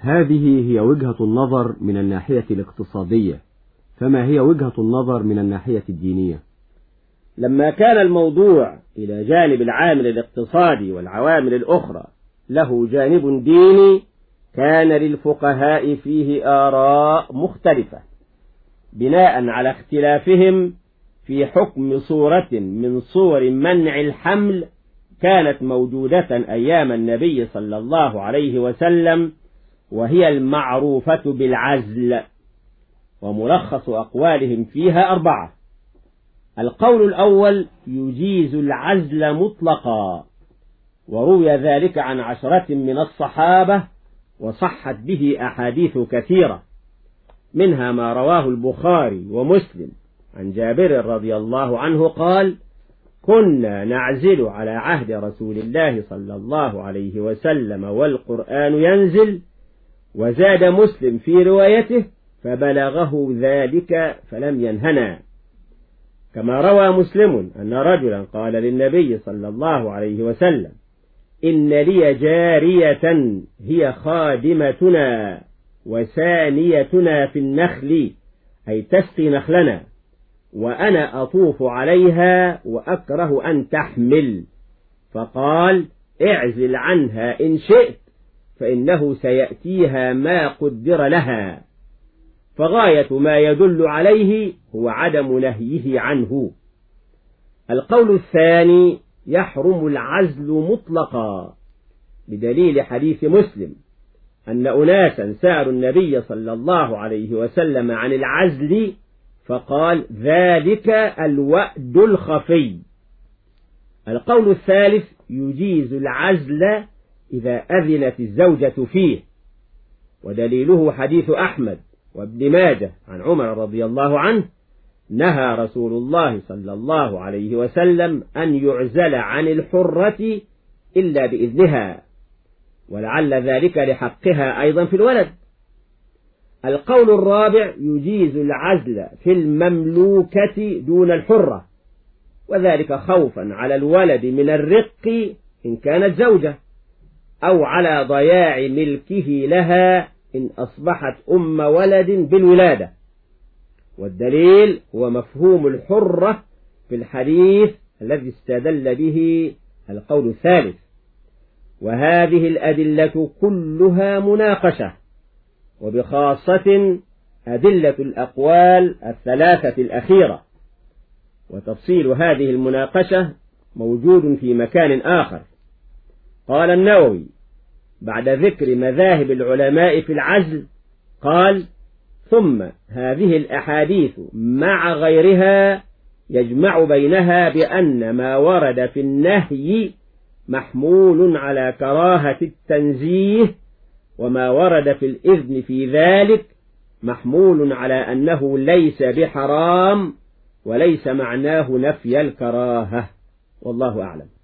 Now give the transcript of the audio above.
هذه هي وجهة النظر من الناحية الاقتصادية. فما هي وجهة النظر من الناحية الدينية؟ لما كان الموضوع إلى جانب العامل الاقتصادي والعوامل الأخرى له جانب ديني كان للفقهاء فيه آراء مختلفة بناء على اختلافهم في حكم صورة من صور منع الحمل كانت موجودة أيام النبي صلى الله عليه وسلم وهي المعروفة بالعزل وملخص أقوالهم فيها أربعة. القول الأول يجيز العزل مطلقا وروي ذلك عن عشرة من الصحابة وصحت به أحاديث كثيرة منها ما رواه البخاري ومسلم. عن جابر رضي الله عنه قال كنا نعزل على عهد رسول الله صلى الله عليه وسلم والقرآن ينزل وزاد مسلم في روايته فبلغه ذلك فلم ينهنا. كما روى مسلم أن رجلا قال للنبي صلى الله عليه وسلم إن لي جارية هي خادمتنا وسانيتنا في النخل أي تسقي نخلنا وأنا أطوف عليها وأكره أن تحمل. فقال اعزل عنها إن شئت. فإنه سيأتيها ما قدر لها. فغاية ما يدل عليه هو عدم نهيه عنه. القول الثاني يحرم العزل مطلقا. بدليل حديث مسلم أن أناسا سألوا النبي صلى الله عليه وسلم عن العزل فقال ذلك الوأد الخفي. القول الثالث يجيز العزل إذا أذنت الزوجة فيه. ودليله حديث أحمد وابن ماجه عن عمر رضي الله عنه نهى رسول الله صلى الله عليه وسلم أن يعزل عن الحرة إلا بإذنها ولعل ذلك لحقها أيضا في الولد. القول الرابع يجيز العزل في المملوكة دون الحرة وذلك خوفا على الولد من الرق إن كانت زوجة. أو على ضياع ملكه لها إن أصبحت أم ولد بالولادة. والدليل هو مفهوم الحرة في الحديث الذي استدل به القول الثالث. وهذه الأدلة كلها مناقشة وبخاصة أدلة الأقوال الثلاثة الأخيرة. وتفصيل هذه المناقشة موجود في مكان آخر. قال النووي بعد ذكر مذاهب العلماء في العزل قال ثم هذه الأحاديث مع غيرها يجمع بينها بأن ما ورد في النهي محمول على كراهة التنزيه وما ورد في الإذن في ذلك محمول على أنه ليس بحرام وليس معناه نفي الكراهة. والله أعلم.